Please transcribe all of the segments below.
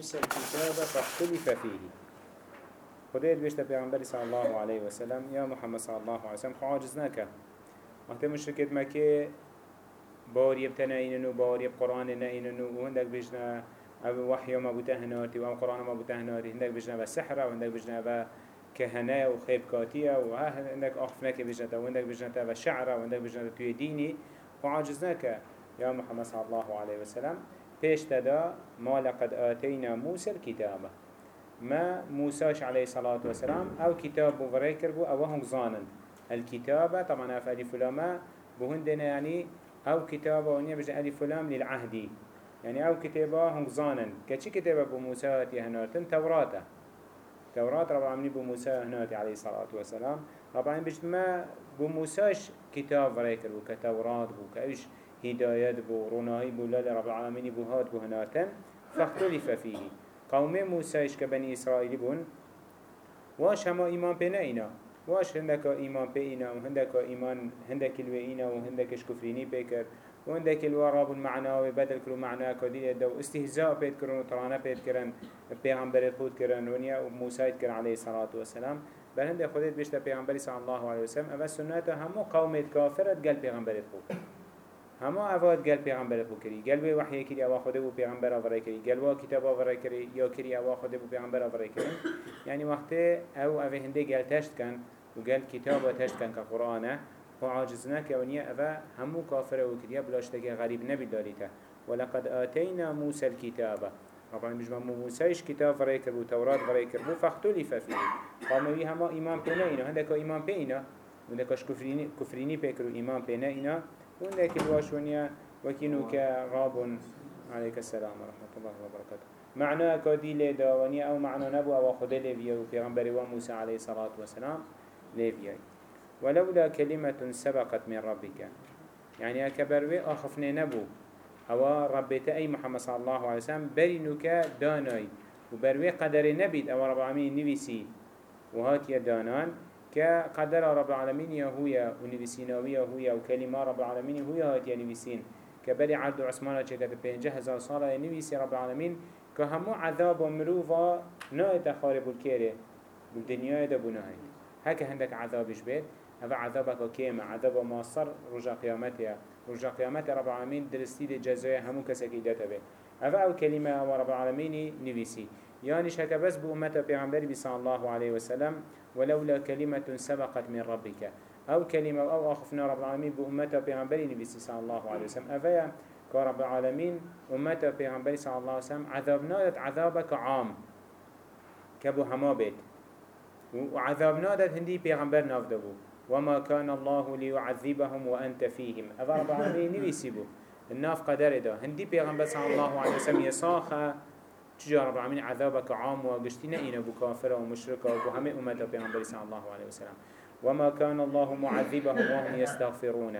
موسى الكتاب فاختلف فيه. خديت بيشتا پیغمبر صلى الله عليه وسلم يا محمد صلى الله عليه وسلم نكا وقت مشركت مكة باري بتنايننو باري بقرآن نايننو وهندك بيجنا أو وحي ما بتهناتي أو قرآن ما بتهناتي هندك بيجنا بسحرة وهندك بيجنا كهنة وخيب كاتية وهندك أخفناك بيجنا وهندك بيجنا بشعرة وهندك بيجنا توي ديني وعاجز نكا يا محمد صلى الله عليه وسلم پیش تدا ما لقد آتينا موسى الكتاب. ما موساش عليه الصلاة والسلام أو كتاب بفريكر بو أو هم زانن. الكتابة طبعا افعالي فلاما بهندنا يعني أو كتابة ونيا بجن ألف فلام للعهدي يعني أو كتابة هم زانن. كتش كتابة بو موسى هناتن توراته توراة رب العالمين بو موسى هناتي عليه الصلاة والسلام رب العالمين بجد ما بو موساش كتاب فريكر بو كتوراة هدايات بو روناهي بو لال رب العالمين بو هات بو هناتن فاختلف فيه قوم موسى كبني إسرائيل بون واش هما إيمان بنا إنا واش هندك إيمان بينا وهندك إيمان هندك الوئينا وهندك كفريني بيكر وهندك الوراب المعنى وبدل كل معنى كديل دو استهزاء بيت كرن وطرانة بيت كرن بيغمبر خود كرن ونيا وموسى كرن عليه الصلاة والسلام بل هندك خودت بيشتا بيغمبر صلى الله عليه وسلم أما سنته همو قومت كافرت قل بيغمبر خود همه اواد گل پیغمبر بو کری. گل به وحی کری آوا خوده بو پیغمبر آوره کری. گل وا کتاب آوره کری یا کری آوا خوده بو پیغمبر آوره کری. یعنی وقت أو اوه هنده گل تشت کن و گل کتاب تشت کن که قرآنه و عاجز نکه و نیه اوه همو کافر و کریا بلاشتگه غریب نبی داریته ولقد آتينا موسى الكتاب. طبعا مش مو موسىش كتاب فريكر بو توراة فريكر بو فاختلف فيه قاموا هما إيمان بينا إنا هندك إيمان بينا وندكش كفريني كفريني بيكرو إيمان بينا إنا وندك الواشونيا وكينو كراب عليك السلام ورحمة الله وبركاته. معنى كدي لدا ونيا أو معنى نبو أو خد ليفيا وبيغمبر وموسى عليه الصلاة والسلام. ليفيا. ولولا كلمة سبقت من ربك. يعني أكبر أخفنا نبو. أو ربيت أي محمد صلى الله عليه وسلم برينك داناي. وبروي قدر نبيد. أو رب العالمين نبيسي وهات يدانان كقدر رب العالمين يهويا ونبسيناوية هويا وكلمة رب العالمين هويا هاتيا نبسين كبري عبد عثمان چكت بينجه هزار صالة نبسي رب العالمين. كهمو عذاب ومروفا نايت خارب الكيري بالدنيا دا بناهي هكا عندك عذابش بيت هذا عذابك كيما عذاب ماصر رجا قيامتها رجا قيامتها رب العالمين درستي دي جزايا همو كسكي داتا بيت هذا أو كلمة رب العالمين نبسي يعني شكا بس بأمة بيغمبر صلى الله عليه وسلم ولولا كلمة سبقت من ربك. أو كلمة أو أخفنا رب العالمين بأمة بيغمبر نبي صلى الله عليه وسلم. أفيا؟ كرب العالمين أمة بيغمبر صلى الله عليه وسلم عذابنا عذابك عام. كبو هما بيت. وعذابنا هندي بيغمبر نافدبو وما كان الله ليعذبهم وأنت فيهم. أفا رب العالمين نبي سيبو. الناف قدر ده. هندي بيغمبر صلى الله عليه وسلم يصاخه چجا رب العالمين عذابك عام وقشتنا إنا بو كافر ومشرك وبو همي أمته بيغمبر صلى الله عليه وسلم. وما كان الله معذبهم وهم يستغفرون.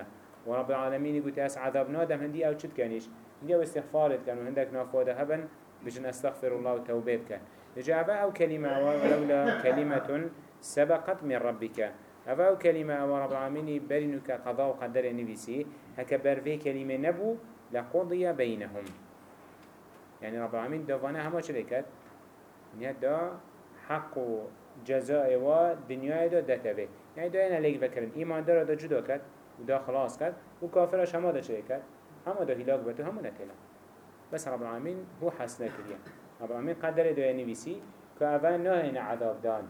ورب العالمين يقول تأس عذاب نادم. هندي أو چد كانيش؟ هندي أو استغفارت كان وهندك نافوده هبن بجن أستغفر الله وتوبيب كان. جاء أو كلمة ولولا كلمة سبقت من ربك. أو كلمة أو رب العالمين برنك قضاء وقدر نبيسي هكا برفي كلمة نبو لقضي بينهم. يعني رب العالمين دوانا هما شركت يعني دا حق و جزاء و دنيا دا دتبه يعني دا أنا ليك بكرن ايمان دارا دا جدا كد و دا خلاص كد و كافرش هما دا شركت هما دا هلاك بتو هما نتلا بس رب العالمين هو حسنا كريا رب العالمين قدر دا ينبسي كأفان نهينا عذاب دان.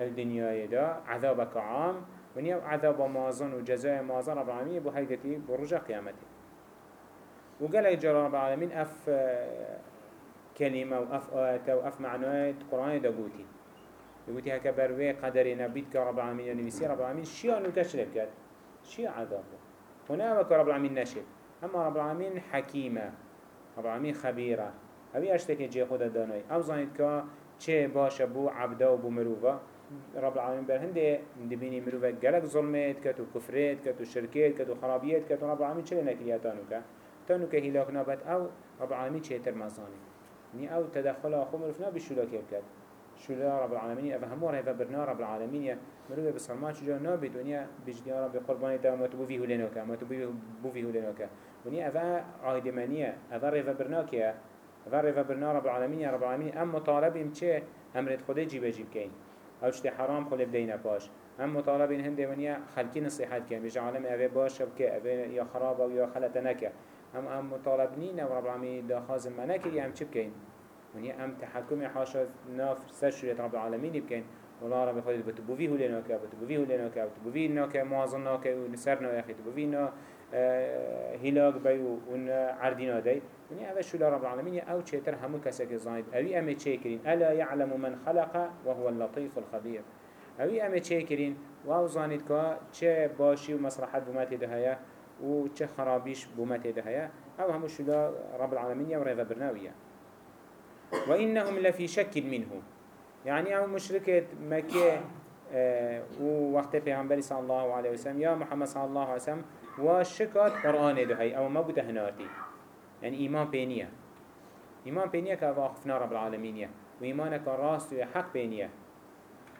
الدنيا دا عذابك عام ونيا عذاب مازن وجزاء مازن رب العالمين بو هيدتي برجع قيامته وقال جل رب العالمين أف كلمة وأف آيات وأف معنوات قرآن دقوتي يقولي هكا بروي قدر نبيت كرب العالمين بيصير رب العالمين شيء أنو كشرب كات شيء عذابه هنا رب العالمين نشد أما رب العالمين حكيمة رب العالمين خبيرة. هبي أشتكي جي خود داناي أو زانيت كا چه باش بو عبدا و بو مروفا رب العالمين برهنده دبيني مروفا قلق ظلمت كتو كفرت كتو شركت كتو خرابيت كتو رب العالمين چه لنكرياتانو كا تانو که هلاک نابد أو رب العالمین چه تر مزانه نی أو تدخل آخو مرفنا بشولا که بکد شولا رب العالمین أو همور هفا برنا رب العالمین مروه بسلمان چجا نابد ونیا بجدی رب قربانی تا ما تبو فيه لنوکا ما تبو فيه لنوکا ونیا أو عاید منیه أو رفا برنا که غير فبرنا رب العالمين يا رب العالمين أم مطالبهم چه أمرت خده جيب جيب كين أو چه حرام خل بدينا باش أم مطالبين هنده ونيا خلقي نصيحات كين بيجا عالم أبي باش بك أبي يا خراب أو يا خلتنك أم أم مطالبنين رب العالمين دا خازم منك يا أم چه بكين ونيا أم تحكم حاشا ناف سر رب العالمين بكين ولا رب خالد بتبوفيه لناك بتبوفيه لناك بتبوفيه ناك موازن ناك ونسرنا يا أخي تبوفيه نا هلاك بيو ون عردنا داي وني هذا شو رب العالمين أو شيتر همو كسك زايد أوي أم تشيكرين ألا يعلم من خلق وهو اللطيف الخبير أوي أم تشيكرين واو زانيد كا چه باشي ومصلحات بمات دهيا و چه خرابيش بمات دهيا أو همو شو رب العالمين يوريضا برناوية وإنهم لفي شك منه. يعني أو مشركة مكة آه ووقت پیغمبر صلى الله عليه وسلم يا محمد صلى الله عليه وسلم وشكات قرآن ده هاي أو ما بده هنارتي يعني إيمان بينية إيمان بينية كواقفنا رب العالمين وإيمانك راست وحق بينية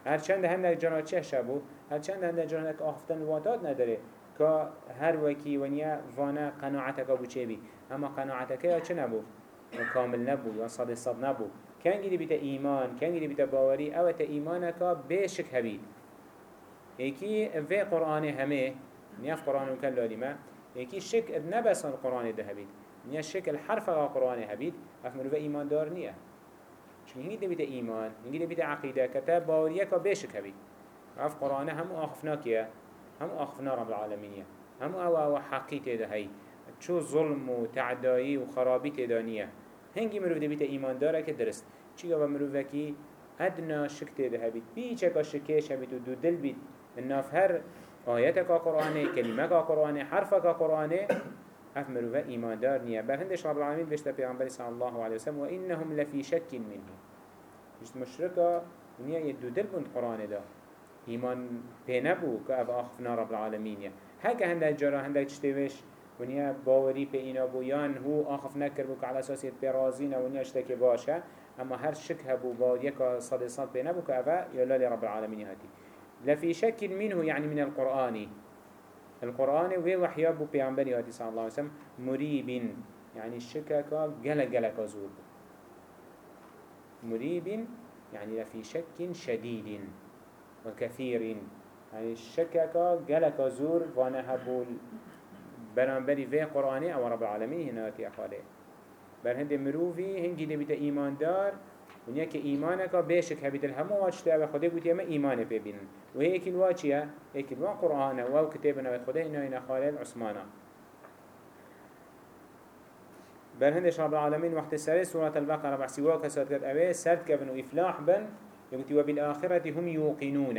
هر چند هندك جانا چه شبو هر چند هندك جانا آفتن واتاد نداره که هر وکی ونیا وأنا قناعتك ابو چه بي اما قناعتك يا چه نبو؟ كامل نبو یا صد صد نبو. كان جدي بيتا إيمان كان جدي بيتا باوري أو تا إيمانك بيشك هبيد هيكي في قرآن همه نياف قرآن وكان لالما هيكي شك نبس القرآن ده هبيد نيا شك الحرف القرآن هبيد أفمرو في إيمان دار نيا چون هنگی ده بیده ایمان هنگی ده بیده عقیده کتاب باوریه که بیشک هبید اف قرآن هم آخفنا کیه هم آخفنا رب العالمینیه هم آو آو حقی تیده هی. چو ظلم و تعدایی و خرابی تیده نیه. هنگی مروف ده بیده ایمان داره که درست. چی گفت مروفه کی ادنا شک تیده هبید بیچه که شکیش هبید و دو دل بید الناف هر آیت کا قرآنه کلمه کا قرآنه حرف کا قرآنه. اف مروفه ایمان دار نیه. بل هندش رب العالمین بشتا پیغمبر صلی الله علیه وسلم و انهم لفی شک منه مشرکا ونیا یه دو دل بند قرآن دا. ایمان پی نبو که اف آخفنا رب العالمین هکه هنده جرا هنده چتوش ونیا باوری پی اینا بو یان هو آخف نکر بو که على اساسیت پی رازینا ونیا اشتاک باشه. اما هر شک هبو با یکا صد صد پی نبو که افا یلا لرب العالمین هاتی. لفي شك منه يعني من القرآن القرآن وي وحيا بو پیغمبر هاتي صلى الله عليه وسلم. مريب يعني الشكك جل جل كزور مريب يعني لفي شك شديد وكثير يعني الشكك جل كزور وأنا هبول برانبري في قرآن أو رب العالمين هنا هاتي أخواله برهند مروفي هنجي دي بتا إيمان دار ونیا که ایمانه که بیشک هبید الهمو واجته أو خدا گوتی اما ایمانه پی بینن و هیکی الوا چیه؟ هیکی الوا قرآنه و کتاب نوید خدا اینا اینا خالد عثمانه بل هندش رب العالمين وقت سري سورة البقرة بحسي واقع ساد قد اوه سرد كبن وإفلاح بن يقولي وبالآخرة هم يوقنون.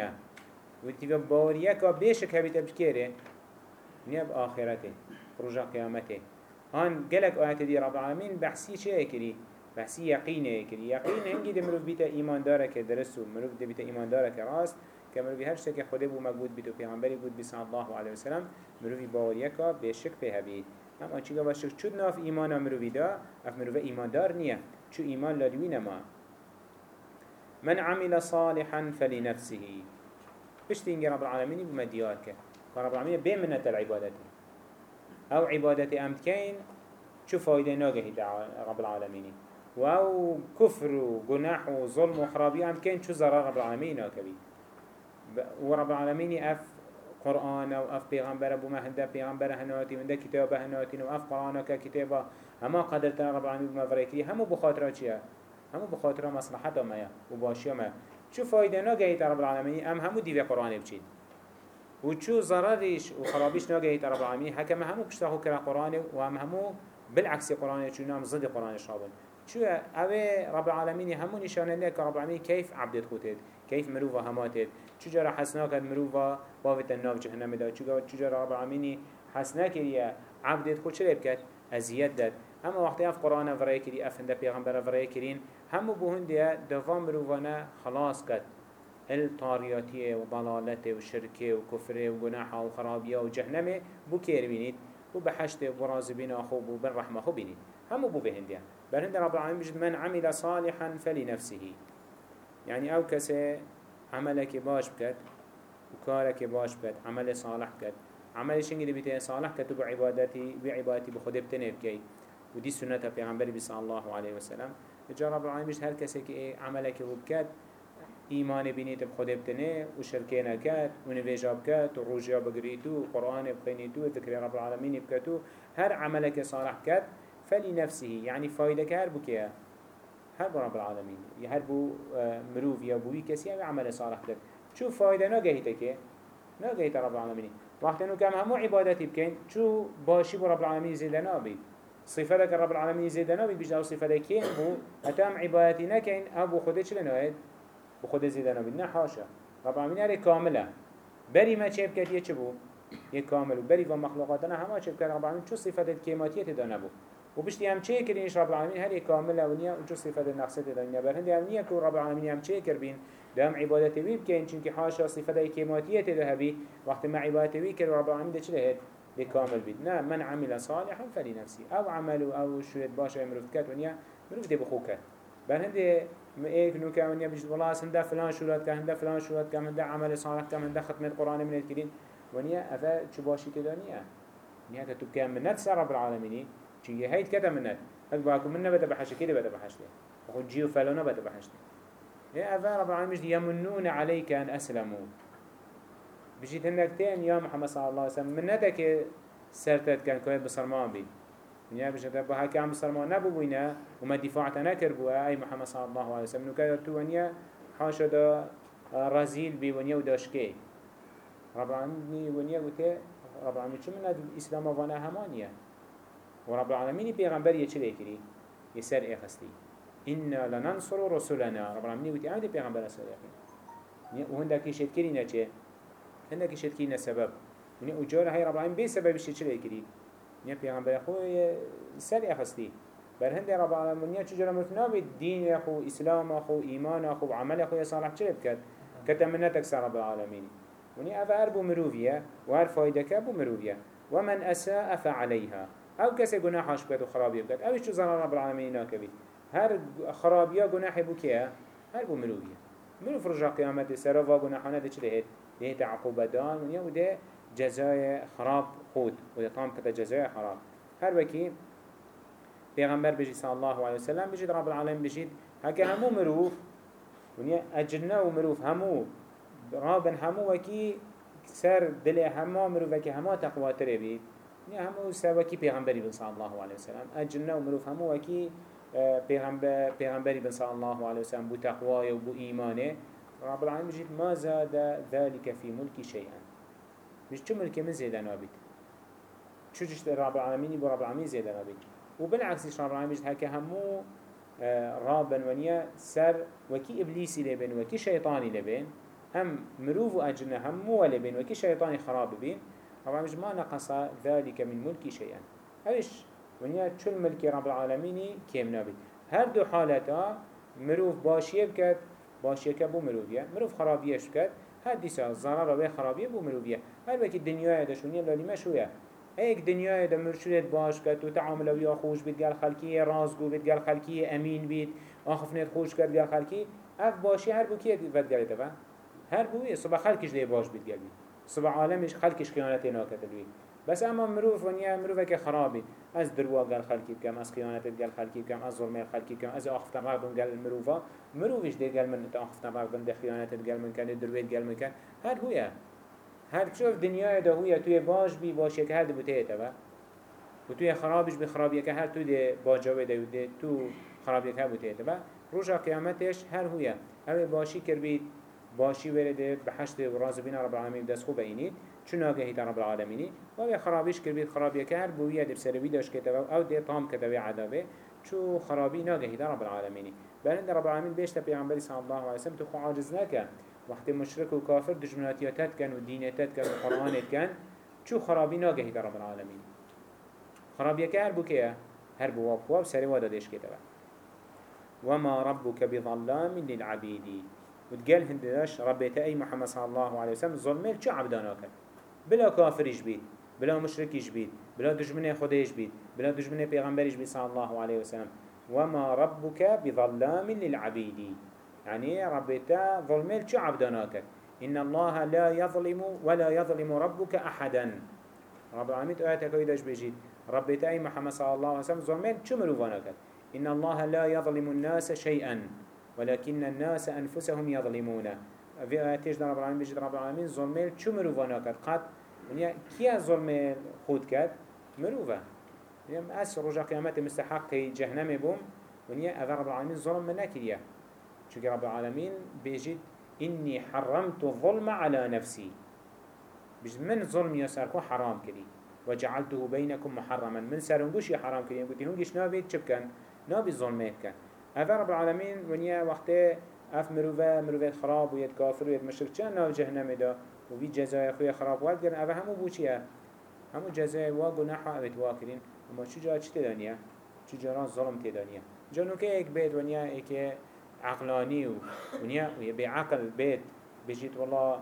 وقتي وباوريك بيشك هبيت أبشكيره نياب آخرته رجع قيامته. هان قلق آيات دي رب العالمين بحسي شيء كري بحثی یقینه کری یقین هنگی ده مروف بیتا ایمان داره که درست و مروف ایمان داره که راست که مروفی هر شتک خوده بو مگود بیتو پیغمبری بود صلی الله علیه وسلم مروفی باوریه که به شک په هبید اما چیگه با شک چود ناف ایمان مروفی دا اف مروف ایمان دار نیه. چو ایمان لدوی نما. من عمل صالحا فلنفسه. بشت اینگه رب العالمینی بما دیار که رب العالمین بمنت العبادت أو عبادت أمتكين شو فايدة ناقة رب العالمين. و كفر و جناح و ظلم و خرابي هم كان شو زرار رب العالمين كبي و رب العالمين اف قرآن و أف پیغمبر أبو مهنده پیغمبر هنواتي من ده كتاب هنواتي و أف قرآن که كتابة. هما قدرتنا رب العالمين بما فريكري همو بخاطره چيه همو بخاطر مصلحت ما و باشی ما چو فایده نگهید رب العالمینی ام همو دیوه قرآن بچید و چو ضررش و خرابیش نگهید رب العالمینی حکم همو پشتاخو کرا قرآن و هم همو بالعکس قرآن چون هم ضد قرآن شابن. چو اوه رب العالمینی همو نشانه لیه که رب العالمینی کیف عبدت خودت کیف مروفا هماتت چو جارا حسنا کد مروفا باوت الناف جهنم دا چو جارا رب العالمینی حسنا کریه عبدت خود چه کرد؟ داد. اما وقتی اف قرآن فرای کری اف هنده پیغمبر فرای کرین همو بهنده دوام مروفانا خلاص کد الطارياتية وضلالته وشركه وكفره وجناحه وخرابيه وجهنمه بو كير بينيد وبحشته وبرازبين أخوه وبالرحمة خو بينيد همو بو بهنديان برهند رب العالمين بجد من عمل صالحا فلنفسه يعني أو كسي عملك باش بكت وكارك باش بكت عمل صالح بكت عمل شنگي دي بيته صالح كتب عبادتي بعبادتي بخده بتنه بكي ودي سنة پیغمبر صلى الله عليه وسلم جا رب العالمين هر کسی عملك وبكات ایمان بینید بخود بتنه و شرکه نکد و نویجا بکد و روژیا بگریتو و قرآن رب العالمین بکتو هر عملك صالح کد فلی نفسه يعني فایده که هر هر رب العالمین. یا هر بو آه، مروف یا بوی کسی هم عمل صالح کد شو فایده نگهیته که؟ رب العالمین. وقتی نو کم همو عبادتی بکن چو باشی بو رب العالمین زیده نابید صفتك رب العالمين زيدا نبي بيجد أو صفتك كين بو أتام عبادتي نكين أبو خده چلن هايد بو خده زيدا نبي نه حاشا. رب العالمين هره كاملة. بري ما چه بكت يه چبو يه كامل بري و مخلوقاتنا هما چه بكت رب العالمين چو صفتك كيماتية تدا نبو و بشتي هم چه كرينش رب العالمين هره كاملة ونيا و چو صفت نقصة تدا برهند هم نيا كو رب العالمين هم چه كربين دام عبادتي بي بكين چونك حاشا صفتك كيماتية تدا هبي وقت ما عبادتي بي رب العالمين ده هيد بكامل بيت. نا من عمل صالحا فلنفسي أو عمل أو شوية باشا مروف كات ونيا مروف دي بخوك بل هندي ايك نوكا ونيا بجد والله هنده فلان شورات كا هنده فلان شورات كا هنده عمل صالح كا هنده ختمة قرآن من الكريم ونيا افا چو باشي تدانيا نيا كتو كام منت سر رب العالمين چي هيد كتا منت. هك باكو منه بدا بحشة كده بدا بحشة وخد جيو فلانه بدا بحشة يا افا رب العالمين يمنون عليك ان اسلموا. بجيت هنك تين يا محمد صلى الله عليه وسلم من ندك سرتت كان كويت بسرمان بي. من يا بجيت بها كان بسرمان نبو بينا وما دفاعت نكر بوا أي محمد صلى الله عليه وسلم. نكاد تو ونيا حاشا دا رزيل بي ونيا وداشكي. رب العالمين ونيا وتي رب العالمين شو من الإسلام وأنا همانيا ورب العالمين بيغمبر يچلي كري يسر خستي إنا لننصر رسولنا. رب العالمين وتي عمدي بيغمبر أسر إيه وهندك يشد كرينا چه هندك يشد كرينا سبب. ونیا اجاره های رب العالمین به سببش چه کردی نیا پیغمبر خو سر اخستی بر هند رب العالمین نیا چجورا مرتنا به دین خو إسلام خو ایمان خو عمل خو صالح چه بکد كتمنتك سر رب العالمين. وني أفا أربو مروفيا وهر فايدك أبو مروفيا ومن أساء فعليها. أو كسي جناحش بكت وخرابي بكت. أو شو زنا رب العالمين ناكبي. هر خرابيا جناح بكيا هر بو مروفيا مروف رجع قيامة سرفا جناحنا ده چلهت ده تعقوبة دان ونيا وده جزای خراب خود و يطعم كتا جزای خراب هر وكي پیغمبر بجي صلى الله عليه وسلم بجي رب العالمين بجي هكا همو مروف ونیا اجنه و مروف همو رابن همو وكي سر دل همو مروف وكي همو تقوى تربي ونیا همو سر وكي پیغمبری بن صلى الله عليه وسلم. اجنه و مروف همو وكي پیغمبر پیغمبری بن صلى الله عليه وسلم بو تقوى و بو ایمانه رب العالمين بجي ما زاد ذلك في ملك شيئا. مش چه ملك من زيادة نابد شو جشت رب العالمين برب العالمين زيادة نابد وبالعكس رب العالمين هكا همو آه، رابا ونيا سر وكي إبليسي لبين وكي شيطاني لبين هم مروف أجنة همو لبين وكي شيطاني خراب بين رب العالمين ما نقص ذلك من ملك شيئا. هايش ونيا شو الملك رب العالمين؟ كيم نابد هر دو حالتا مروف باشيه بكت باشيه كبو مروفيا مروف خرابيه شكت هر دیسا ضرر و خرابیه بو مروفیه هر وکی دنیای دشونیه لالی مشویه ایک دنیای دا مرشودت باش کرد. و تعامل ویا خوش بید گل خلکی رازگو بید گل خلکی امین بید. آخفنت خوش کرد گل خلکی. اف باشی هر بو کیه ود گلی هر بوی صبح خلکش دی باش بید گل بید صبح عالمش خلکش خیانت ناکتل بید بس اما مروف ونیا مروف که خرابی. از دروا گل خلکی بکم از خیانت گل خلکی بکم از ظلم خلکی بکم از آختن رقم گل مروفا. مروفش دی گل من آختن رقم دی خیانت گل من کنه درویت گل من کن هر هویا هر شوف دنیای ده هویا توی باش بی باشه که هر دو بوته تبا و توی خرابش بی خرابیه که هر تو دی باجاوه ده ده تو خرابیه که بوته تبا روزا قیامتش هر هویا اوه باشی کر بید باشی ورده به حشت راز بین رب العالمین دست خوب اینید چون آگهی تا رب العالمینی. و اوه خرابیش کر بید خرابیه که هر بویه در سروی داشت کتبه أو دی طام کتبه عذابه چو خرابی ناگهی تا رب العالمینی. بلند رب العالمین بیشتر پیغمبری صلی الله علیه وسلم تو خو عاجز نکن وقتی مشرک و کافر دجمناتیاتت کن و دینتت کن و قرآنت کن چو خرابی ناگهی تا رب العالمین. خرابیه که هر بو که هر بو واب خواب سری وادا دیش کتبه وما ربك بظلام للعبيد وتقال هندش ربيت أي محمد صلى الله عليه وسلم ظلميل شو عبداناك بلا كافر بيت بلا مشرك بيت بلا دجمنه خديش بيت بلا دجمنه پیغمبرش بيت صلى الله عليه وسلم. وما ربك بظلام للعبيد. يعني ربيتا ظلميل شو عبداناك إن الله لا يظلم ولا يظلم ربك أحدا. رب العالمين آياتك ويداش بيجيد. ربي تأي محمد صلى الله عليه وسلم ظلمين شو مروفانا كد إن الله لا يظلم الناس شيئا ولكن الناس أنفسهم يظلمون في آياتيش رب العالمين بجد رب العالمين ظلمين شو مروفانا كد قد ونيا كيا ظلمين خود كد مروفا. ونيا أس رجع قيامات مستحق جهنم بوم. ونيا أذا رب العالمين ظلم من نكريا شو رب العالمين بيجد إني حرمت الظلم على نفسي. بجد من ظلم يساركو حرام كري وجعلته بينكم محرما. من سرنگوش حرام كري قلت هنگش نابيت چب كان نابي ظلمات كان أفا رب العالمين ونيا وقت اف مروفا مروفا خراب ويد كافر ويد مشرك چان ناو جهنم دا وفي جزايا خويا خراب والد قرن أفا همو بوچيا همو جزايا وا گناحا اوت واكرين اما چو جا چه تدانيا چو جاران ظلم تدانيا جانو که ایک بيت ونيا ایک عقلاني ونيا ويا بعقل بيت بيجيت والله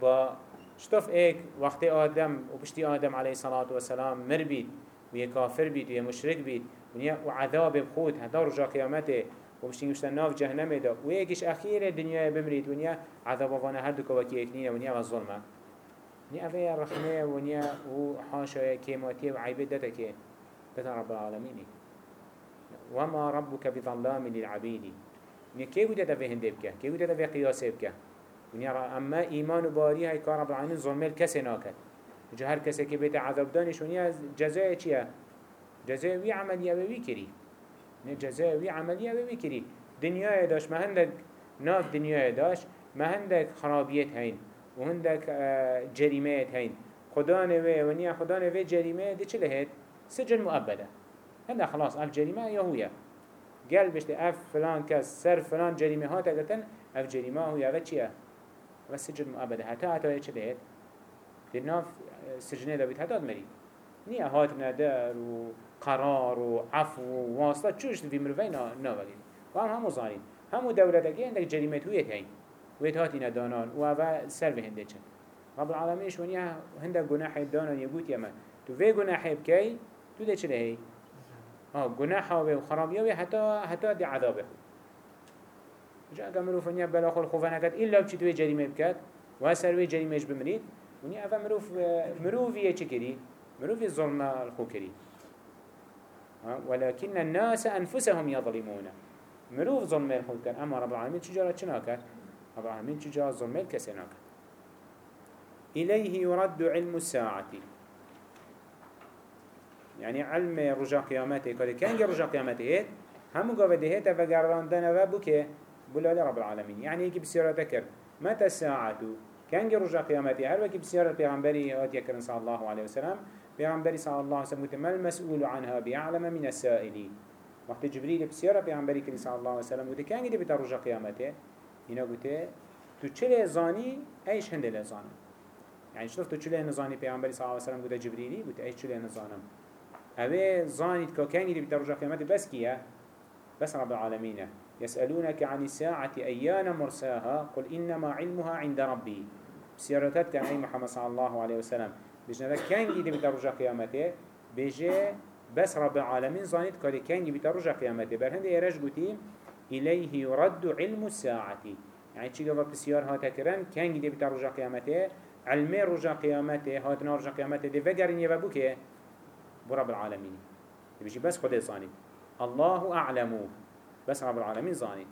با شتف ایک وقت آدم و پشتی آدم علیه الصلاة والسلام مر بید و یه کافر بید و یه مشرک بید. و عذاب بخود هدا رجا قیامته. و پشتی گوشتن ناف جهنم دا و یکیش اخیر دنیا بمرید. و نیا عذاب وانه هر دو کوکی اکنینه و نیا و ظلمه. نیا اوه رحمه و نیا و حاشا کیماتی و عیبه داتا که داتا رب العالمینی. وما ربك بظلام للعبيد نیا کی بوده دا هنده بکه کی بوده دا قیاسه بکه ونیا اما ایمان و باری های کار رب العالمین ظلمل کسی ناکد جو هر کسی که بیت عذاب دانش جزای چیه؟ جزای وی عملیه وی کری. نه جزای وی عملیه وی کری دنیای داشت ما هندک ناف دنیای داشت ما هندک خرابیت هین. و هندک جریمه هین. خدا نوی ونیا خدا نوی جریمه دی چه لهید؟ سجن مؤبده هنده خلاص اف جریمه یا هویه. قال بشت اف فلان کس سر فلان جریمه ها تگتن اف جریمه هویه و چیه؟ و سجن مؤبده حتی حتی چه دهید در ناف سجنه دا بید حتی مرید نیه هات ندر و قرار و عفو و واسطه چوش في مروفي ناوگید و هم همو زانید همو دولتگی اندک جریمت هویت هین ويت هاتي ندانان و اوه سر به هنده چن رب العالمين شونيا هنده گناح دانان يقول يما تو في گناح بكي تو ده چله هي آه گناح و خرابيه حتى حتى دي عذابه جا اگه مروف ونیا بلا خول خوفا نکد ایلا بچی توی جریمه بکد و هسر وی جریمهش بمرید ونیا اوه مروف مروفیه چه کری؟ مروفی ظلم الخو ولكن الناس أنفسهم يظلمون. مروف ظلم الخو كان. أما رب العالمين چجارة چنا كد؟ رب العالمين چجارة ظلم الكسنا كد إليه يرد علم الساعة. يعني علم رجاء قيامته. كده كان رجاء قيامته. همو قوة دهيتا فقراندنا وبكي بلا رب العالمين. يعني يكي بسيارة ذكر متى الساعة؟ كان رجع قيامتي هل وكي بسيارة بيغنبري هات يكرن صلى الله عليه وسلم. بيغنبري صلى الله عليه وسلم ما المسؤول عنها بيعلم من السائلين وقت جبريل بيغنبري كري صلى الله عليه وسلم بتا رجع قيامته هنا قلت تو چله زاني إيش هنده لزانم. يعني شفت تو نزاني بيغنبري صلى الله عليه وسلم قلت جبريلي قلت نزانم اوه زانيت كو كان يدي بتا رجع قيامته بس كيه بس رب العالمين يسألونك عن الساعة أيان مرساها؟ قل إنما علمها عند ربي سيارتات كان أي محمد صلى الله عليه وسلم بجنا ذا كان جيد بترجع قيامته بيجي بس رب العالمين زانيت كده كان جيد بترجع قيامته. برهند يرج قتيم إليه يرد علم الساعة. يعني چی گفت بسیار ها تکرن کن گیده بیتا رجا قیامته علم رجا قیامته هاتنا رجا قیامته ده وگرین یه برب العالمين. بيجي بس خده صاني الله أعلمه بس رب العالمين زاني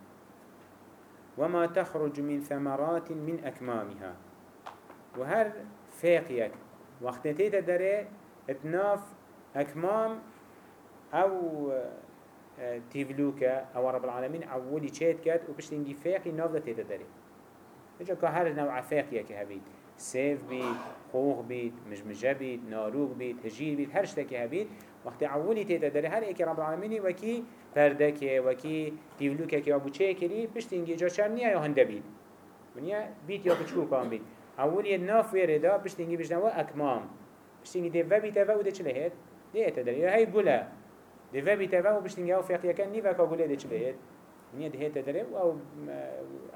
وما تخرج من ثمرات من أكمامها. وهر فاقيك وقت تيتا داري اتناف أكمام أو آه، تيفلوكا أو رب العالمين أولي چيت كات وبشتنجي فاقي ناف دا تيتا داري إجا كهر نوع فاقيك هبيت سيف بيت خوخ بيت مجمجة بيت ناروغ بيت هجير بيت هر شتكي هبيت وقت عولي تيتا داري هر ايكي رب العالمين وكي پردکه وکی تیولوکه که ابو چه کری پشت اینگه جا چر نیا یا هنده بید. ونیا بیت یا بچکو کام بید. اول یه ناف ویره دا پشت اینگه بجنه و اکمام پشت اینگه دیو بیت و ده چله هید ایتا داری یا هی گله دیو بیت و پشت اینگه أو فیقیه کن نیوه که گله ده چله هید ونیا ده ایتا داری و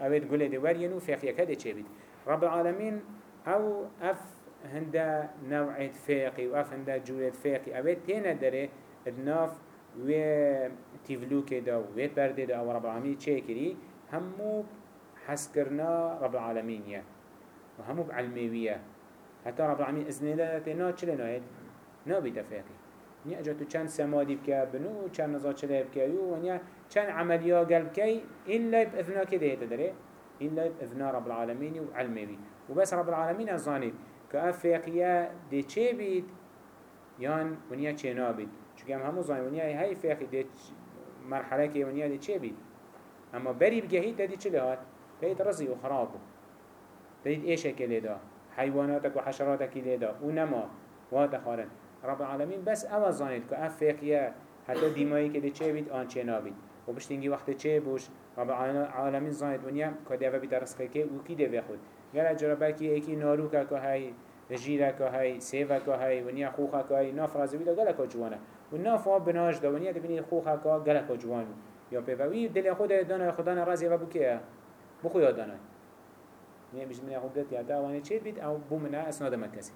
اوید گله ده ورینو فیقیه که ده چه بید رب العالمین أو اف هنده نوعیت فیقی و اف هنده جوریت فیقی اوید تینه داره ادناف و تیولوک دا و پرده دا و رب العالمین چه کری همو حس کرنا رب العالمینیه و همو بعلمیویه حتی رب العالمین ازن لا تنا چلی ناید نابی تفاقی ونیا اجا تو چند سمادی بکه بنو چند نزا چله بکه یو ونیا چند عملیا قلب کی إلا بإذنا كده يتدري إلا بإذنا رب العالمين وعلمي بي وبس رب العالمين الظاني كأفقيا دي چه بيت يان ونیا چه نابید چون هم همو ظاني ونیا هاي فقي دي مرحله که ونیا دي چه بید؟ اما بری بگهید دادی چه لهات دادید رزی و خرابو دادید ایشه که لیدا حیواناتك و حشراتك لیدا و نما وات خارن. رب العالمين بس ظانید که افقیه حتی دیمایی که دي چه بید آن چه نابید. و بشتینگی وقت چه بوش رب العالمين ظانید ونیا که بیت رزقه که و کی خود. گره جربه که ایکی ناروکه که های جیره که های سیوه که های ونیا خوخه که های ناف رازوی دا گله که و ناف ها بناش دا ونیا دبینی خوخه که گله که یا پیوی دل خود دانه خدا رازی و بکیه بخو یاد دانه. نه بیش من خود دت یادا وانی چه بید؟ أو بو منه اسناد مکسی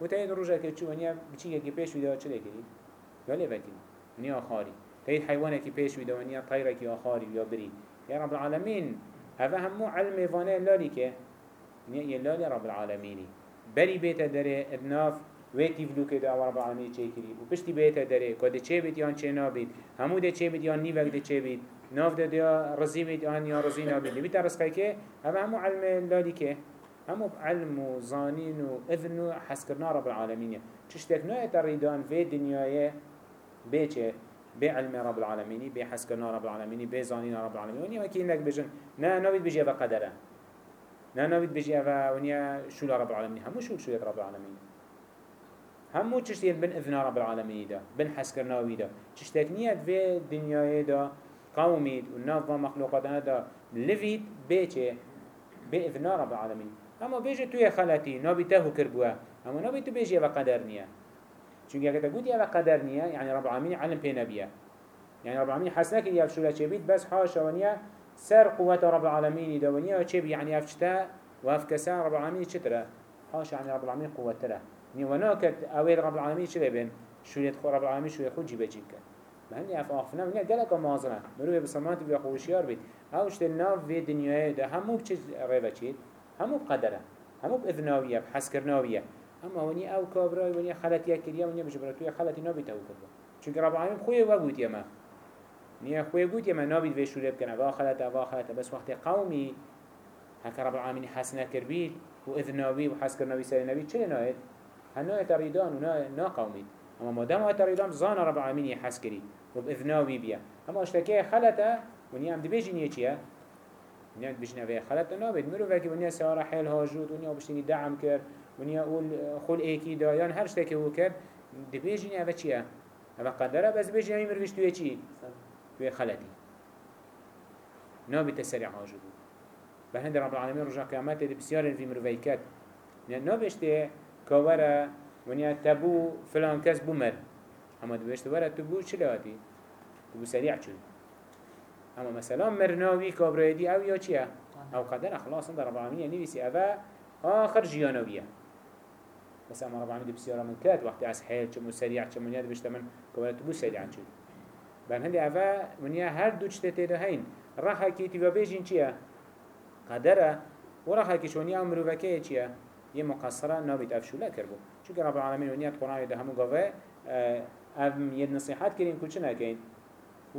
و تا یک روزه که چون ونیا بچی که پیش ویدیو چه لکی یا لوکی نیا خاری تاید حیوانه که پیش ویدیو ونیا طیره که آخاری یا بری. یا رب العالمین. هذا همو علم فانه لالی که؟ نیا لالی رب العالمینی. بری بیت داره ابناف ویتی فلو که دا رب العالمین چه کری؟ و پشتی بیت داره کده چه بیت یا چه نابید؟ همو ده چه بیت یا نیوک ده چه بیت ناف ده رزی بیت یا یا رزی نابید بیت رزقه که؟ همه همو علم لالی که؟ همو علم و زانین و اذن و حس کرنا رب العالمین. چشتک نوع تریدان في دنیای بیچه بعلم رب العالمين بحس كنا رب العالمين بزانين رب العالمين ونيا وكي إنك بجن. نا نويد بجي بقدره نا نويد بجي ونيا شو رب العالمين همو شو شو رب العالمين همو چشتين بن اذن رب العالمين دا بن حس كرناوي دا. چشتك نيت في دنياي دا قوميد وناف مخلوقاتنا دا لفيد بيچه بإذن رب العالمين. أما بيجي توي خلاتي نابي تهو كربوة. أما نابي تو بيجي وقدر نية. چونك اگه تقول يا وقدر نية يعني رب العالمين علم بي نبيه يعني رب العالمين حسنك يا شولا چبيت بس حاشا ونية. سر قوة رب العالمين دونيه وچب يعني افشتا وافكسا رب العالمين چتره حاشا يعني رب العالمين قوة تره ني وناكت اويل رب العالمين چه بين. شوية خو رب العالمين شوية خو جيبه مهني اف آخفنا ونيا قلقا مازنه. مروه بسمانت بيا خوشيار بيت اوشت الناف في دنيا ده. همو بچه ريبه چيد همو بقدره همو بإذناوية بحسكرناوية اما وني أو كابرا وني خلت يا كريا وني بجبرا تو خلت نابي تو كربا چونك رب العالمين خويه وقوت يما نيا خويه قوت يما نابي في شوري بكنا وا خلت وا خلت بس وقت قومي هكا رب العالمين حسنا كربيل وإذناوي وحسكرناوي سرناوي چه نايد هنو تريدان ونا نا قومي اما ما دام تريدان زان رب العالمين يحس كري وبإذناوي بيا. أما أشتكي خلتا ونيا عم دبيجي نيه چيه ونيا بيجنا في خلتا نابد مرو فاكي ونيا سيارة حيل هاجود ونيا بشتني دعم كر ونیا اول خل ایکی دایان هر أو کرد دی بیجینی اوه چیه؟ اوه قدره بس بیجینی مرویش توی چی؟ توی خلطی. نابی تسریع حاجة بود. به هند رب العالمین رجا قیامت دی بسیار الفی مروی کد نابشته که ونیا تبو فلان کس بومر اما دو بشته وره تبو چلی تبو سریع چود اما مثلا مرناوی کابرایدی أو یا چیه؟ أو قدر خلاص رب العالمین نویسی اوه آخر جیانویه. بس اما رب العالمين بسيارة من كات وقت از حيل چمو سريع چمو نياد بشتا من كوالت بو سريعا چود بان هندي افا ونيا هر دو چته تيدا هين راحا كي تيوا بيجين چيا قدره. وراحا كي شونيا امرو وكي چيا يه مقصرة نابت افشولا كربو چونك رب العالمين ونيا قرآن ده همو قوة ام يد نصيحات كريم كوچنا كين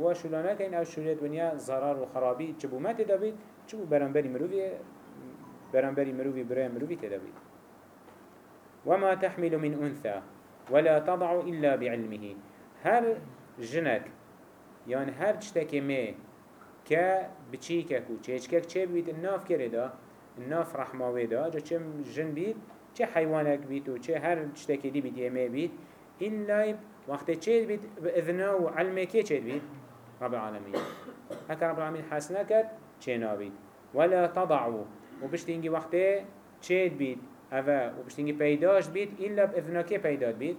هو شولانا كين أو شوليت ونيا ضرر وخرابي چبو ما تدابيت چبو برانبري مروفي برانبري مروفي براي مروفي تدابيت وما تحمل من أنثى ولا تضع إلا بعلمه. هر جنك يعني هر جتك مي كا بچيكك و چيچكك چه بيت الناف كرده الناف رحمه ويدا جا چه جن بيت چه حيوانك بيت و چه هر جتك دي بيت يمي بيت إلا وقت چه بيت بإذنه و علمه كي چه بيت رب العالمين. هكا رب العالمين حسنكت چه نابيت ولا تضعوا. وبشتينجي وقت چه بيت هذا وبشتنجي بيداش بيت إلا بإذنا كي بيداد بيت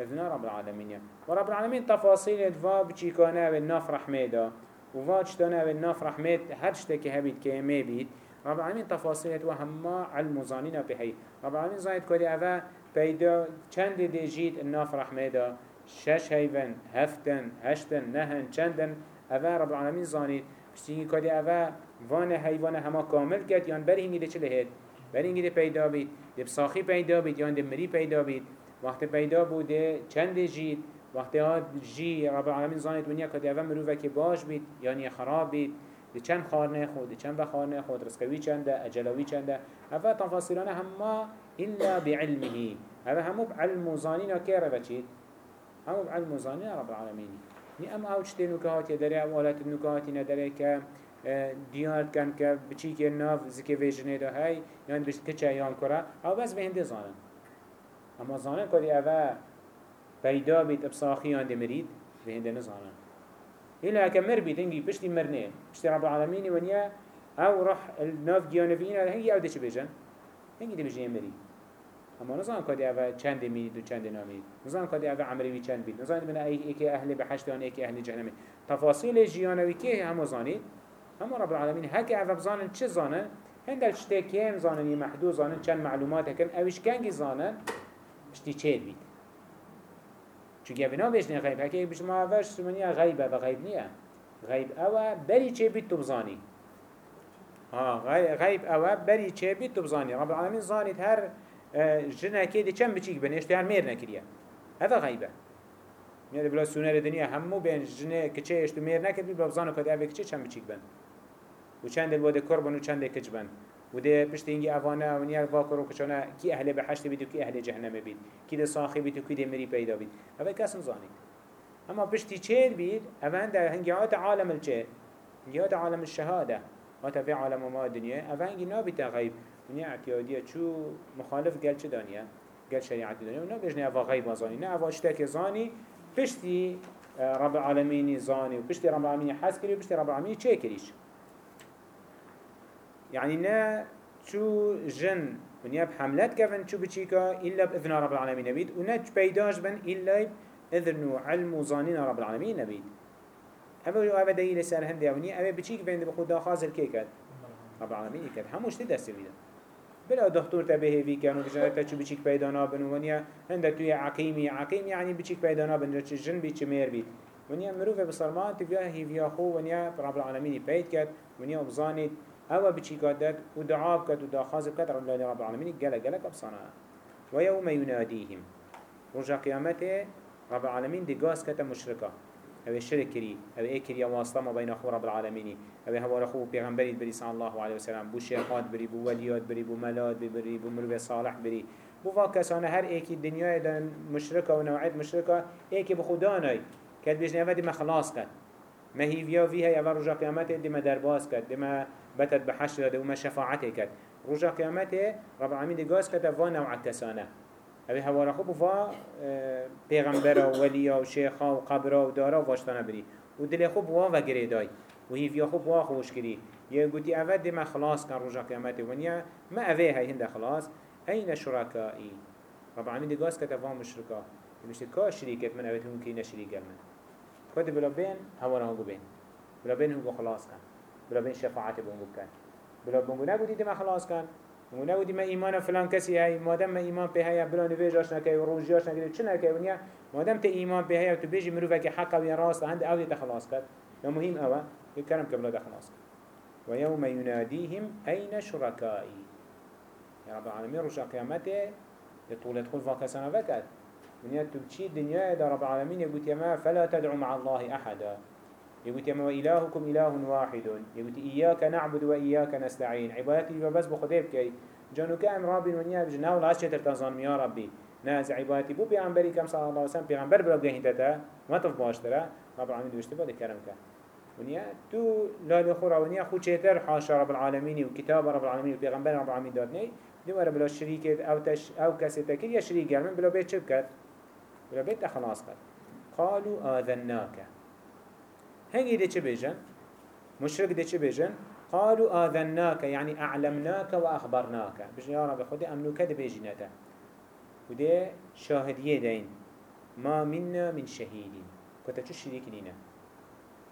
إذنا رب العالمين ورب العالمين تفاصيل رحمه وفا تشتانا بالناف رحمه هر شتكي هبيت كيمي بيت رب العالمين تفاصيل ادفا هما علمزانين بحي رب العالمين زايد كودي أفا بيدا چند دي جيت الناف شش هيفن هفتن هشتن نهن چندن. أفا رب العالمين زانيد بشتنجي كودي أفا وانه هيوانه هما كامل كت يان برهنگي دي چله هيد برینگی ده پیدا بید. ده بساخی پیدا بید یا ده مری پیدا بید. وقت پیدا بوده چند جید؟ وقتی ها جی رب العالمین زانید ونیا کدی اول مروفه که باش بید یعنی خراب بید. دی چند خارنه خود چند بخارنه خود رزقوی چنده اجلوی چنده. اول تفاصیلانه همه إلا بعلمه. هذا همو بعلم وزانينا كيرا بچيت همو بعلم وزانينا رب العالمين. ني ام أو چتي نكاهات يدري ام ولات النكاهات ندري ك دیار کن که بچی که ناف زکی ویژنه ده هی یعنی بشت کچه یان کرا أو بس به هنده زانن. اما زانن کدی اوه پیدا بیت ابساخی هنده مرید به هنده نزانن إلا هكا مر بيت هنجي بشتي مرنه بشتي رب العالمين ونيا أو راح الناف جيانه فينا هنجي أو دش بيجن هنگی دی بجه مری اما نزان کدی اوه چند میرید و چند نامید نزان کدی اوه عمروی چند بید. نزان بنا ای که اهل بحشت و ای که اهل جهنم تفاصیل جیانوی که همه زانید همه رب العالمین هک اوه بزانن چه زانن؟ هندل شته کم زانن یه محدود زانن چند معلومات هکن اوش کنگی زانن بشتی چه بید؟ چون اوه بشنه غیب. هکی بش ما اوش سمنیا غیبه و غیب نیه غیب اوه بری چه بید تو بزانی. ها غيب أوا بري چه بيت تبزاني رب العالمين زانيت هر جنة كده چم بچيك بنشت هر مير نكريا هذا غيبه يعني بلا سونر الدنيا همو بين جنة كچه اشتو مير نكر بي ببزانو كده اوه كچه چم بچيك بن. و چند الواده كربن و چند كچ بن. و ده پشت اینگی اوانه و و أهل بحشت بید و کی أهل جهنم بید کی ده ساخی بید و کی ده مری پیدا بید اوه کس نزانید اما پشتی چه بید اوه در هنگیات عالم الچه هنگیات عالم الشهاده هاتا في عالم ما الدنيا أفهنجي نابتا غيب ونيا اعتيادية شو مخالف قال شو دانيا قال شريعة الدنيا ونا بيجني أفا غيب وزاني نا أفا اشتاك زاني بشتي رب العالمين زاني وبشتي رب العالمين حسكري وبشتي رب العالمين تشيكريش يعني نا شو جن ونيا بحملات كفن شو بتشيكا إلا بإذن رب العالمين نبيد ونا بيداش بن إلا بإذن علم وزانين رب العالمين نبيد اما جو اوه دلیل سر اونی اوه بچی که بینده بخود که کرد؟ رب العالمین. کرد. هموش تی دست بیدن بلا دكتور تبه في كانوا كجنة تشو بيشيك بيدا نابن ونيا عندك توي عقيمي عقيم يعني بيشيك بيدا نابن رتش جن بيش مير بيت ونيا مروفة بصرمان تبيا هي فيا خو ونيا رب العالمين بيت كات ونيا بزانيت أو بيشيكات دات ودعاب كات وداخازل كات رب العالمين قال قال كبصنا ويوم يناديهم رجع قيامته رب العالمين دي قاس كات مشركة أو شرك كري أو اي كري واسطة ما بين اخو رب العالمين. أو هوا رخو پیغمبرید بری صلی الله عليه وسلم. بو شیخات بری بو ولیات بری بو ملاد بری بو مروی صالح بری بو واکسانه هر ایکی دنیای دن مشرکه و نوعید مشرکه ایکی بخودانای کد بیشنه ودی ما خلاص کد ما هي فيا فيها يا رجع قيامته دي ما درباس كد دي ما بتت بحشر دي وما شفاعته كد رجع قيامته رب العالمين دي قاس كد فانا وعكسانه اوه هوارا خوب و پیغمبر و ولیا و شیخا و قبرا و دارا و واشتانا بری و دل خوب و و گریدای و هیویا خوب و خوش کری یه گوتی اوه دی ما خلاص کن رجا قیامت ونیا ما اوه های هنده خلاص. این شرکایی رب العالمین دی گاز کتا وام مشرکا. مشتی که شریکت من اوه هم که نشریک من. خود بلا بین هوارا هنگو بین بلا بین هنگو خلاص کن بلا بین شفاعت بونگو کن بلا بونگو نگوتی دی ما خلاص کن ونه ودی ما ایمان فلان کسی هی مادم ما ایمان به هی بلا نویجاش نکی و روجیاش نکی چه نکی ونیا مادم ته ایمان به هی و تو بیجی مروفه که حق و راست هند أو دیتا خلاص کرد. یا مهم اوه يكرم قبل ده خلاص ويوم يناديهم أين شركائي يا رب العالمين رجع قيامته يطول يدخل فاكسنا فكت من يتبشي الدنيا إذا رب العالمين يقول يما فلا تدعو مع الله أحدا. يقول يما وإلهكم إله واحد. يقول إياك نعبد وإياك نستعين. عبادتي بس بخديب كي. جانو كأم رابين ونيا بجنا ولا شتر تنظن يا ربي. ناز عبادتي بو بيعنبري كم صلى الله عليه وسلم. بيعنبر بلا بجهين تتا. ما تفباشترا رب العالمين دوشت بده كرمك ونيا تو لا دخورا ونيا خو چتر. حاشا رب العالمين وكتاب رب العالمين وبيغمبر رب العالمين دادني ورا بلا شريك أو تش أو كسي تكير يا شريك من بلا بيت شبكت بلا بيت خلاص قالوا آذناك هنگی ده چه بيجن مشرك ده چه بيجن قالوا آذناك يعني أعلمناك وأخبرناك بجن يا رب خودي أمنوك ده بيجنته وده شاهدية دين ما منا من شهيدين كنت شو شريك لنا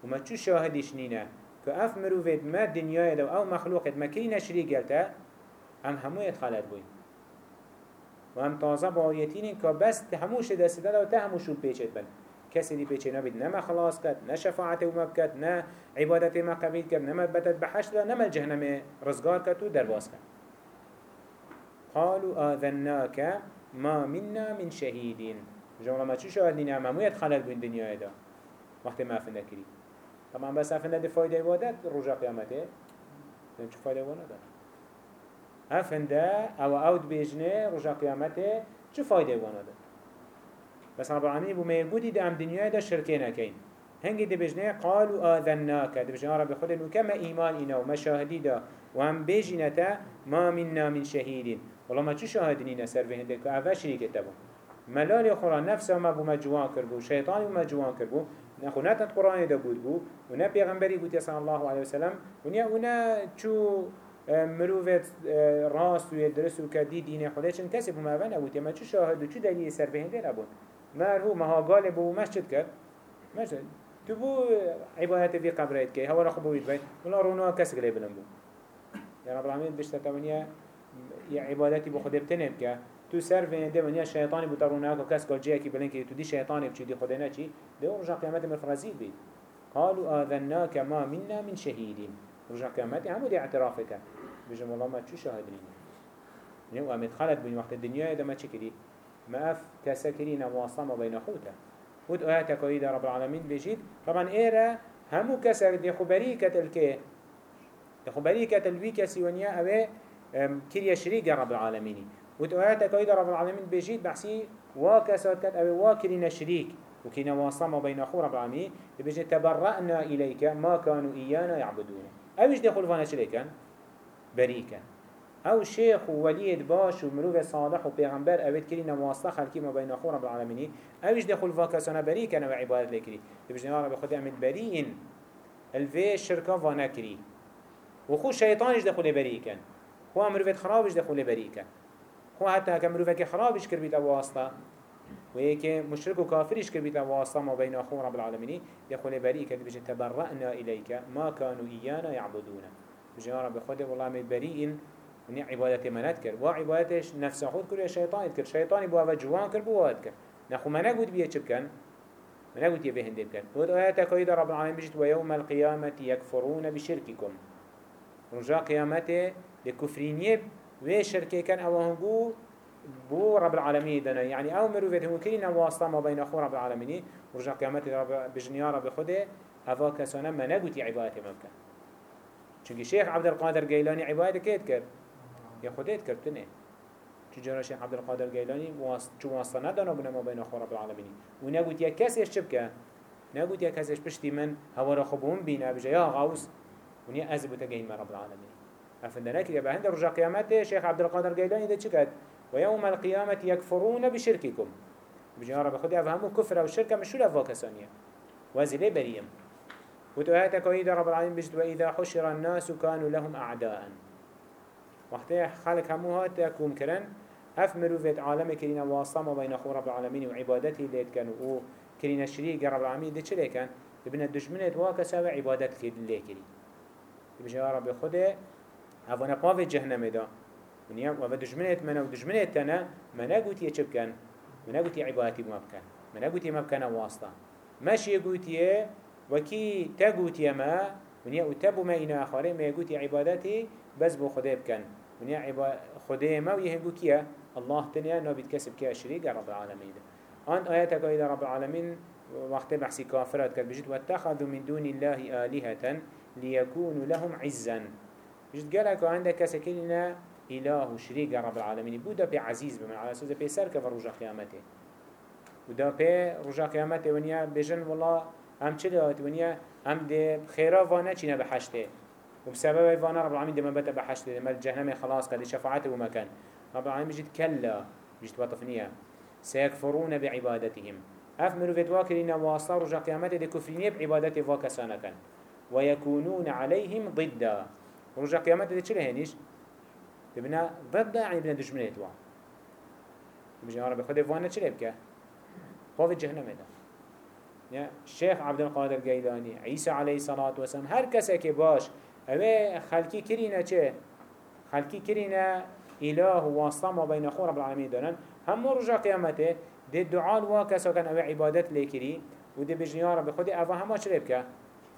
وما شو شاهدش لنا كأف مروفيد ما الدنيا لو أو مخلوقات ما كينا شريك قلتا هم همو يتخلط بوين وهم تازه باوريتين كبس هموش دست دادا و تهموشو بيشت بن کسی دی پیچه نبید نما خلاص کرد نه شفاعت أو مبکد نه عبادت ما قبیل کرد نه بتد بحشت نه مل جهنم رزگار کرد و درباز کرد. قالوا آذناك ما منا من شهيدين جمله ما شو شاهد نينا ما مويت خلق بين دنيا دا. وقت ما فينا كري طبعا بس افنده دي فايده وادات رجع قيامته لن شو فايده وأنا دا افنده أو اود بيجنه رجع قيامته شو فايده وأنا دا بس رب العالمين بو ميقودي دا ام دنيا دا شركينا كين هنگي دي بجنه قالوا آذناك دي بجنه رب خود انو كما ايمان أنا ومشاهدي دا وهم بيجنتا ما منا من شهيدين والله ما چو شاهدين سر في هندك اوه شريك تبو؟ ملال خورا نفسه ما بو مجوان کربو شيطاني بو مجوان کربو. نخو نتت قرآن دا بود بو و نه پیغمبری بود صلی الله علیه وسلم و نه نه چو مروفت راست و درست و کدی دین چن کسی بو مهون أو ما چو شاهد و چو دلیل سر به هنده نبود؟ مرهو مها قال بو مسجد کرد. مسجد تو بو عبادت في قبرت كي هوا رخبو يتبين ولا رونا كسر لي بلن بو يا رب العالمين بيشتا تمنيا يا عبادتي بو خده بتنب كه تو سر فين ده منيا شيطاني بترونا كو كس قال جاكي بلن كي تو دي شيطاني بچي دي خدنا چي ده رجع قيامت مفرزيد بي قالوا آذناك ما منا من شهيدين رجع قيامت هم دي اعترافك بجم الله ما تشو شاهدين نيو امد خلت بين وقت الدنيا ده ما تشكري ما أف كسكرين واصم بين خوته. ود آيات كويدة رب العالمين بيجيد طبعا إيرا همو كسر دي خبريكة الكي. دي خبريكة الوي كسي ونيا أوي كريا شريك رب العالمين. ود آيات كويدة رب العالمين بيجيد بحسي واكسر كت أوي واكرين شريك. وكنا واصم بين أخو رب العالمين. بيجي تبرأنا إليك ما كانوا إيانا يعبدون. أويش دي خلفانا شريكا؟ بريكا. أو شيخ و وليد باش و مروف صالح و پیغمبر اوید کری نواسطه خلکی ما بین اخو رب العالمینی. اویش دخل واکسانا بری کنه و عبادت لکری بجنه رب خود امید بریئن الفي شركة وأنا كري وخو شيطانش دخل بري كان هو مروفت خرابش دخل بري كان هو حتى هكا مروفك خرابش كربيت واسطة. وهيك مشرك وكافرش كربيت واسطة ما بين أخو رب العالمين دخل بري كان بجن تبرأنا إليك ما كانوا إيانا يعبدون بجنه رب خود والله امید بريئن ونیا عبادت منت کرد. و عبادتش نفس خود کرد شیطان کرد. شیطانی بو و جوان کرد بو کرد. نخو من نگود بیه چه بکن؟ من نگود یه بهنده بکن. بود آیت کاید رب العالمین بجید و یوم القیامت یکفرون بشرککم. رجا قیامت لکفرینیه و شرکه کن أو هنگو بو رب العالمين دنا يعني أو مروفت هم كلنا واسطة ما بين اخو رب العالمين ورجع قيامت رب بجنيا رب خده هوا كسانا ما نقوتي عبادة ممكن چونك شيخ عبد القادر قيلاني عبادة كيت كر يا خديت كرتنه چجورا شيخ عبد القادر جيلاني واس چو واسطه ما بين اخو رب العالمين ونقول يا كسيش شبكه نقول يا كسيش بشتي من هوا خبون بينا بجا يا غوث ونيا ازبو تجين رب العالمين افندنا كده بهند رجع قيامته شيخ عبد القادر جيلاني ده چكت ويوم القيامة يكفرون بشرككم بجا رب خدي افهموا كفر أو شركه مش ولا فاكسانيه وازلي بريم وتوهاتك وإذا رب العالمين بجد وإذا حشر الناس كانوا لهم أعداءً. وقتی خلق همو هات كوم کرن اف مروفت عالم کرین واسطه ما بین خو رب العالمین و عبادتی لید کن و کرین شریک رب العالمین ده چلی کن؟ ببین دشمنت واکسا و عبادت کد لی کری بجا رب خوده اوان قاف جهنم دا. ونیا و دشمنت من و دشمنت تنا من گوتی چه بکن؟ من گوتی عبادتی بما بکن. من گوتی ما بکن واسطه. ماشي گوتی وكي تقوتي ما ونیا و تبو ما اینا آخره ما گوتی عبادتی بس بو خدا بکن. ونیا عبا خدا ما ويهنگو كيا الله تنيا نو بيتكسب كيا شريك رب العالمين آن آيات قايدة رب العالمين وقت بحثي كافرات كان بجد واتخذوا من دون الله آلهة ليكونوا لهم عزا. بجد قالك عندك سكيننا إله شريك رب العالمين بودا بي عزيز بمن. على أساس بي سرك فرجا قيامته ودا بي رجا قيامته ونيا بجن والله هم چلي ونيا هم دي خيرا وانا چينا بحشته وبسبب ايفانا رب العالمين دم بتا بحشت دم الجهنم خلاص قد شفاعته ومكان رب العالمين بجد كلا بجد وطفنية سيكفرون بعبادتهم. أف مروفت واكرين واصلا رجع قيامته دي كفرينية بعبادته واكسانا كان. ويكونون عليهم ضدا. رجع قيامته دي چله هنيش بنا ضد يعني بنا دشمنه توا بجي رب خود فانا چله بك قوة جهنم ده يا شيخ عبد القادر جيلاني عيسى عليه الصلاة والسلام هر كسك باش اوه خلقی کرینه چه؟ خلقی کرینه اله واسطه ما بین خور رب العالمین دانن همه رجا قیامته ده دعا و کسا کن اوه عبادت لیکری و ده بجنیا رب خودی اوه همه چه بکه؟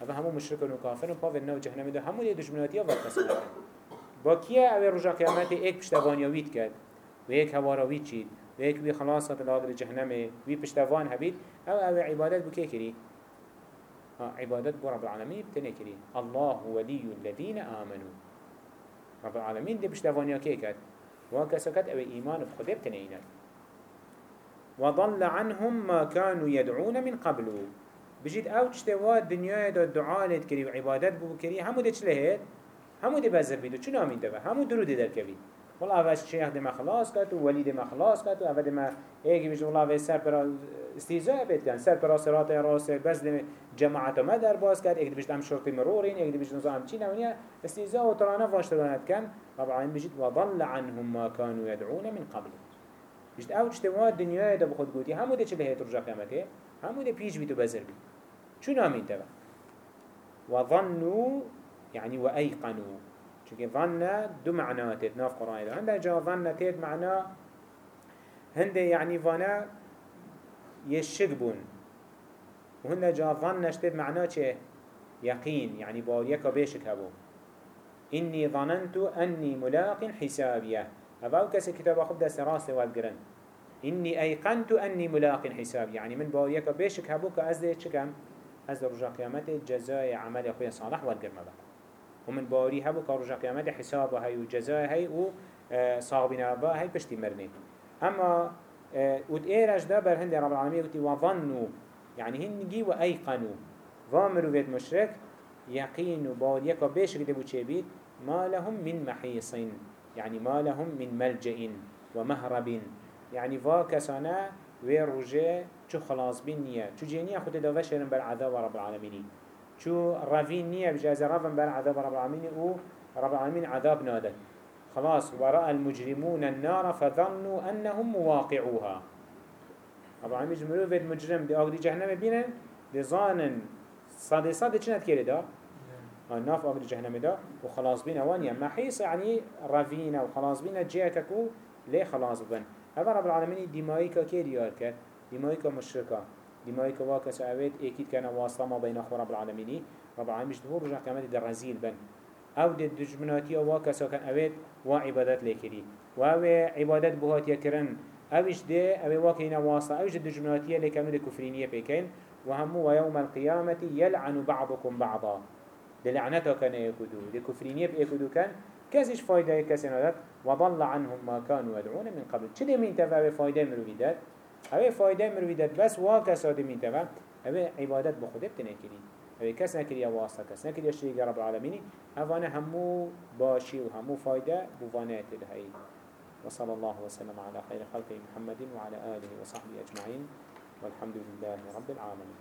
اوه همه مشرک و کافر و پاو نو جهنم ده. همه ده دشمناتی و کسا با کیه اوه رجا قیامته ایک پشتوانیاوید کرد؟ و ایک هواراوید چید؟ و ويك بي خلاصة لاغر جهنم بي پشتوان هبيت أو أو عبادت كري ها عبادت بو رب العالمين بتنه كري الله ولي الذين آمنوا رب العالمين دي پشتوانيا كي كد وكسكت أو ايمان بخده بتنه وضل عنهم ما كانوا يدعون من قبل. بجيت أو تشتوات دنيا دا دعاء لد كري وعبادت بو كري همو دي چلهت همو دي بزر بيدو چو نامين دبا همو درو دي در كوي والله اول شيخ دي ما خلاص كت وولي دي ما خلاص كت اول دي ما ايكي بيجي والله اول سر برا استيزاء بيت كان سر برا سرات راس بس دي جماعة ما در باز كت ايكي بيجي ام شرطي مرورين ايكي بيجي نظام چين ونيا استيزاء وترانا فاشترانت كان طبعا بيجيت وضل عنهم ما كانوا يدعون من قبل بيجيت أو تشتوات دنيا دا بخود قوتي همو دي چلهت رجا قيامته همو دي بيج بيتو بزر بيت شو نامين تبع وظنوا يعني وأيقنوا چونکه ظن دو معنات ناف قرآن. ده هنده جا ظن تيت معنى هنده يعني ظن يشك بون وهنده جا ظن نشتت معنى چه يقين يعني باوريكا بيشك هبو إني ظننت أني ملاق حسابيه هذا كسي كتاب أخذ دست راسي والقرن إني أيقنت أني ملاق حساب يعني من باوريكا بيشك هبو كأزده چكم از رجا قیامت جزای عمل خوی صالح والگرم با ومن باري هبو كرجا قيامت حساب هاي وجزاء هاي و با هاي بشتي مرني اما آه، ود ايرج ده بر هند رب العالمين قلت وظنوا يعني هنجي وايقنوا ظامروا بيت مشرك يقين وبعد يكا بيش كده بو بيت ما لهم من محيص يعني ما لهم من ملجأ ومهرب يعني فا كسانا ويرجع چو خلاص بين نية چو جينية خود دا شرن بر عذاب رب العالمين چو رافين نية بجاز رفن بر عذاب رب العالمين و رب العالمين عذاب نادت خلاص ورأى المجرمون النار فظنوا أنهم مواقعوها. رب العالمين جمرو فيد مجرم دي أغدي جهنم بينن دي ظانن صادي صادي چنت كيري دا ناف أغدي جهنم دا. وخلاص بينا وانيا محيص يعني رافينا وخلاص بينا جيككو ليه خلاص بن. هذا رب العالمين دمائك كي ديار كر دمائك مشركة دمائك واكس اويت أكيد كان واسطة ما بين اخو رب العالمين رب العالمين مش دهور رجع كمان در رزيل بن. أو دي دجمناتي واكس كان اويت وعبادات لكري. واو عبادات بهات يكرن اوش دي أو واكينا واسطة اوش دجمناتي اللي كانوا دي كفرينية بيكين. وهمو ويوم القيامة يلعن بعضكم بعضا. دي لعنتها كان يكدو دي كفرينية بيكدو كان كازيش فايدة نادت. وضل عنهم ما كانوا يدعون من قبل. چلي من تفا فايدة مروفيدات اوه فايدة مروفيدات بس واكسا دي من تفا اوه عبادت بخده بتنكري اوه كس نكري واسطة كس نكري شريك رب العالمين اوانه همو باشي وهمو فايدة بوانات الهي وصلى الله وسلم على خير خلقه محمد وعلى آله وصحبه أجمعين والحمد لله رب العالمين